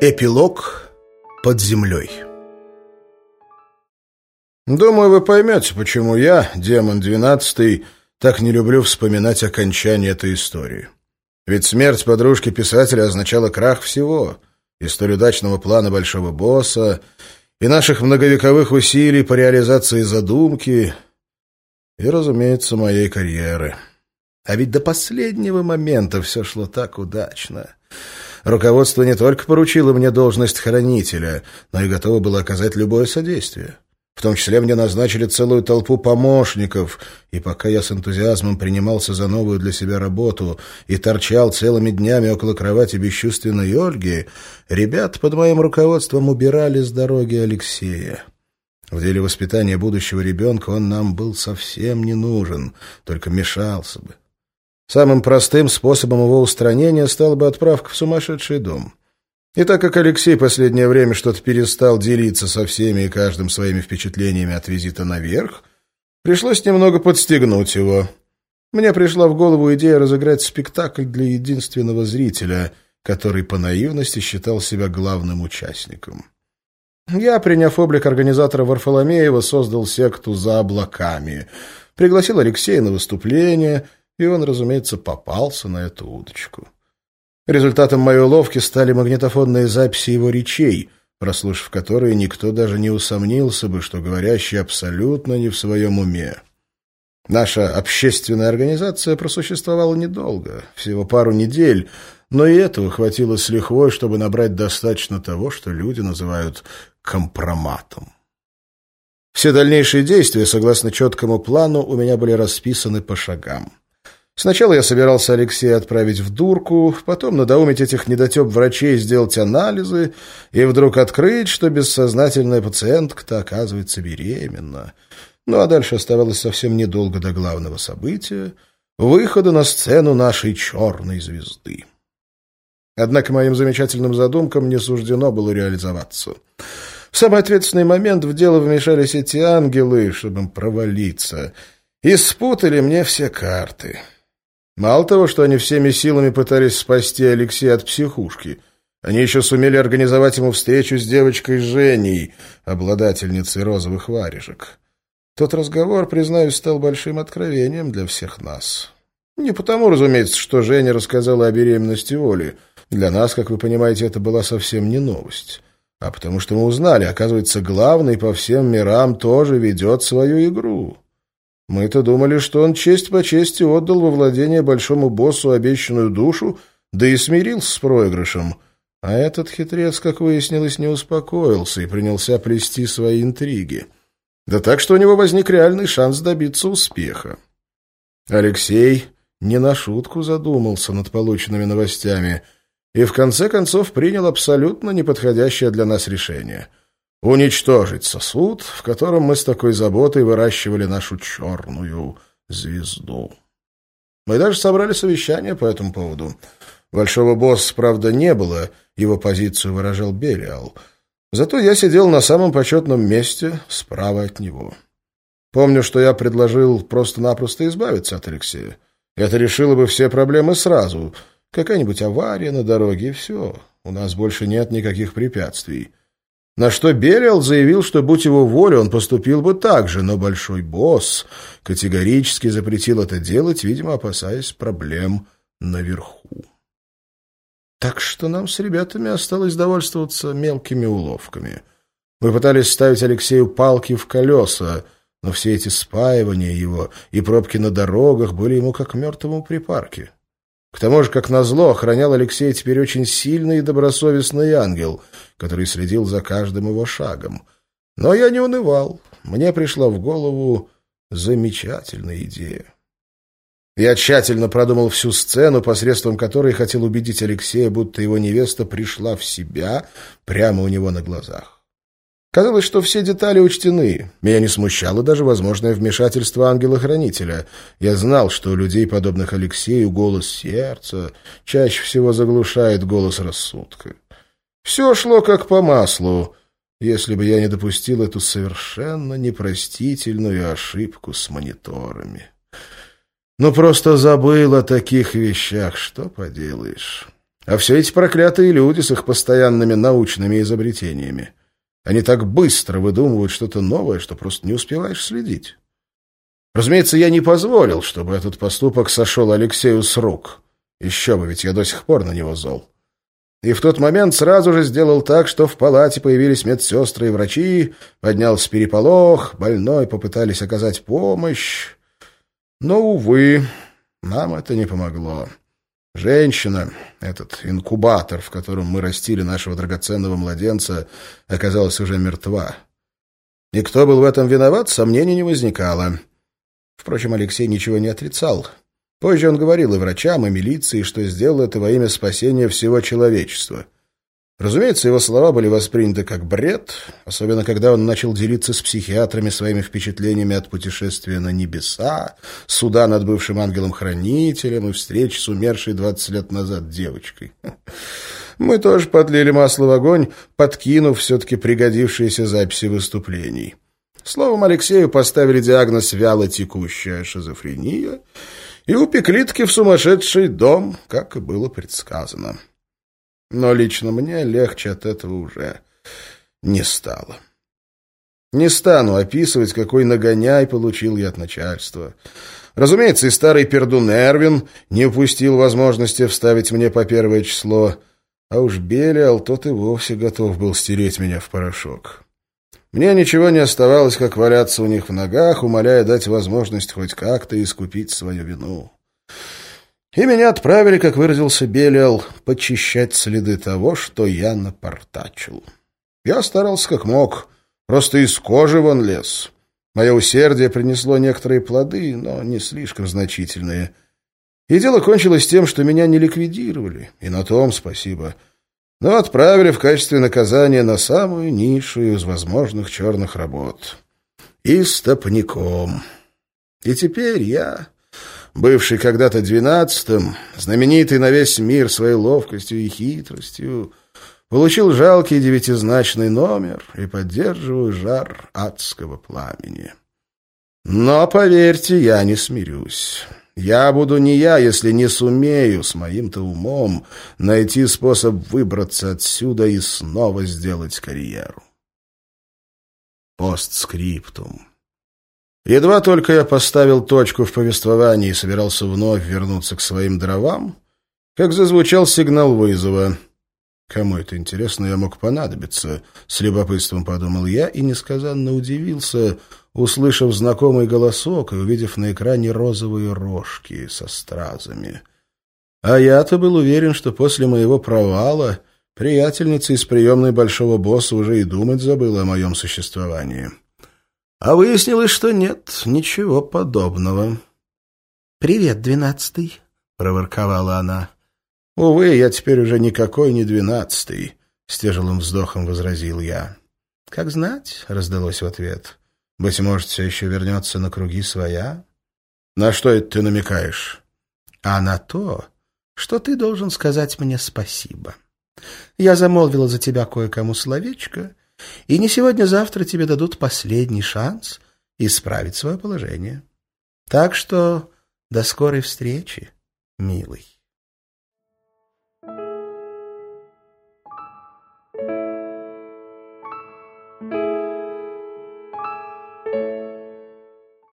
Эпилог под землей Думаю, вы поймете, почему я, демон двенадцатый, так не люблю вспоминать окончание этой истории. Ведь смерть подружки писателя означала крах всего, и столь удачного плана большого босса, и наших многовековых усилий по реализации задумки, и, разумеется, моей карьеры. А ведь до последнего момента все шло так удачно. Руководство не только поручило мне должность хранителя, но и готово было оказать любое содействие. В том числе мне назначили целую толпу помощников, и пока я с энтузиазмом принимался за новую для себя работу и торчал целыми днями около кровати бесчувственной Ольги, ребят под моим руководством убирали с дороги Алексея. В деле воспитания будущего ребенка он нам был совсем не нужен, только мешался бы. Самым простым способом его устранения стала бы отправка в сумасшедший дом. И так как Алексей последнее время что-то перестал делиться со всеми и каждым своими впечатлениями от визита наверх, пришлось немного подстегнуть его. Мне пришла в голову идея разыграть спектакль для единственного зрителя, который по наивности считал себя главным участником. Я, приняв облик организатора Варфоломеева, создал секту «За облаками», пригласил Алексея на выступление — и он, разумеется, попался на эту удочку. Результатом моей уловки стали магнитофонные записи его речей, прослушав которые никто даже не усомнился бы, что говорящий абсолютно не в своем уме. Наша общественная организация просуществовала недолго, всего пару недель, но и этого хватило с лихвой, чтобы набрать достаточно того, что люди называют компроматом. Все дальнейшие действия, согласно четкому плану, у меня были расписаны по шагам. Сначала я собирался Алексея отправить в дурку, потом надоумить этих недотеп врачей сделать анализы и вдруг открыть, что бессознательная пациентка-то оказывается беременна. Ну а дальше оставалось совсем недолго до главного события — выхода на сцену нашей черной звезды. Однако моим замечательным задумкам не суждено было реализоваться. В самый ответственный момент в дело вмешались эти ангелы, чтобы им провалиться, и спутали мне все карты — Мало того, что они всеми силами пытались спасти Алексея от психушки, они еще сумели организовать ему встречу с девочкой Женей, обладательницей розовых варежек. Тот разговор, признаюсь, стал большим откровением для всех нас. Не потому, разумеется, что Женя рассказала о беременности Оли. Для нас, как вы понимаете, это была совсем не новость. А потому что мы узнали, оказывается, главный по всем мирам тоже ведет свою игру. Мы-то думали, что он честь по чести отдал во владение большому боссу обещанную душу, да и смирился с проигрышем. А этот хитрец, как выяснилось, не успокоился и принялся плести свои интриги. Да так, что у него возник реальный шанс добиться успеха. Алексей не на шутку задумался над полученными новостями и в конце концов принял абсолютно неподходящее для нас решение — уничтожить сосуд, в котором мы с такой заботой выращивали нашу черную звезду. Мы даже собрали совещание по этому поводу. Большого босса, правда, не было, его позицию выражал Белиал. Зато я сидел на самом почетном месте справа от него. Помню, что я предложил просто-напросто избавиться от Алексея. Это решило бы все проблемы сразу. Какая-нибудь авария на дороге, и все. У нас больше нет никаких препятствий. На что Бериал заявил, что, будь его воля, он поступил бы так же, но большой босс категорически запретил это делать, видимо, опасаясь проблем наверху. Так что нам с ребятами осталось довольствоваться мелкими уловками. Мы пытались ставить Алексею палки в колеса, но все эти спаивания его и пробки на дорогах были ему как мертвому припарке. К тому же, как назло, охранял Алексей теперь очень сильный и добросовестный ангел, который следил за каждым его шагом. Но я не унывал. Мне пришла в голову замечательная идея. Я тщательно продумал всю сцену, посредством которой хотел убедить Алексея, будто его невеста пришла в себя прямо у него на глазах. Казалось, что все детали учтены. Меня не смущало даже возможное вмешательство ангела-хранителя. Я знал, что у людей, подобных Алексею, голос сердца чаще всего заглушает голос рассудка. Все шло как по маслу, если бы я не допустил эту совершенно непростительную ошибку с мониторами. Ну, просто забыл о таких вещах, что поделаешь. А все эти проклятые люди с их постоянными научными изобретениями. Они так быстро выдумывают что-то новое, что просто не успеваешь следить. Разумеется, я не позволил, чтобы этот поступок сошел Алексею с рук. Еще бы, ведь я до сих пор на него зол. И в тот момент сразу же сделал так, что в палате появились медсестры и врачи, поднялся переполох, больной попытались оказать помощь. Но, увы, нам это не помогло. Женщина, этот инкубатор, в котором мы растили нашего драгоценного младенца, оказалась уже мертва. И кто был в этом виноват, сомнений не возникало. Впрочем, Алексей ничего не отрицал. Позже он говорил и врачам, и милиции, что сделал это во имя спасения всего человечества. Разумеется, его слова были восприняты как бред, особенно когда он начал делиться с психиатрами своими впечатлениями от путешествия на небеса, суда над бывшим ангелом-хранителем и встречи с умершей 20 лет назад девочкой. Мы тоже подлили масло в огонь, подкинув все-таки пригодившиеся записи выступлений. Словом, Алексею поставили диагноз «вялотекущая шизофрения» и упекли-таки в сумасшедший дом, как и было предсказано. Но лично мне легче от этого уже не стало. Не стану описывать, какой нагоняй получил я от начальства. Разумеется, и старый пердун Эрвин не упустил возможности вставить мне по первое число, а уж Белиал тот и вовсе готов был стереть меня в порошок. Мне ничего не оставалось, как валяться у них в ногах, умоляя дать возможность хоть как-то искупить свою вину. И меня отправили, как выразился Белиал, почищать следы того, что я напортачил. Я старался как мог, просто из кожи вон лез. Мое усердие принесло некоторые плоды, но не слишком значительные. И дело кончилось тем, что меня не ликвидировали, и на том спасибо — но отправили в качестве наказания на самую низшую из возможных черных работ. Истопником. И теперь я, бывший когда-то двенадцатым, знаменитый на весь мир своей ловкостью и хитростью, получил жалкий девятизначный номер и поддерживаю жар адского пламени. Но, поверьте, я не смирюсь. Я буду не я, если не сумею с моим-то умом найти способ выбраться отсюда и снова сделать карьеру. Постскриптум. Едва только я поставил точку в повествовании и собирался вновь вернуться к своим дровам, как зазвучал сигнал вызова. Кому это интересно, я мог понадобиться, с любопытством подумал я и несказанно удивился, услышав знакомый голосок и увидев на экране розовые рожки со стразами. А я-то был уверен, что после моего провала приятельница из приемной большого босса уже и думать забыла о моем существовании. А выяснилось, что нет ничего подобного. «Привет, двенадцатый», — проворковала она. «Увы, я теперь уже никакой не двенадцатый», — с тяжелым вздохом возразил я. «Как знать», — раздалось в ответ. Быть может, все еще вернется на круги своя? На что это ты намекаешь? А на то, что ты должен сказать мне спасибо. Я замолвила за тебя кое-кому словечко, и не сегодня-завтра тебе дадут последний шанс исправить свое положение. Так что до скорой встречи, милый.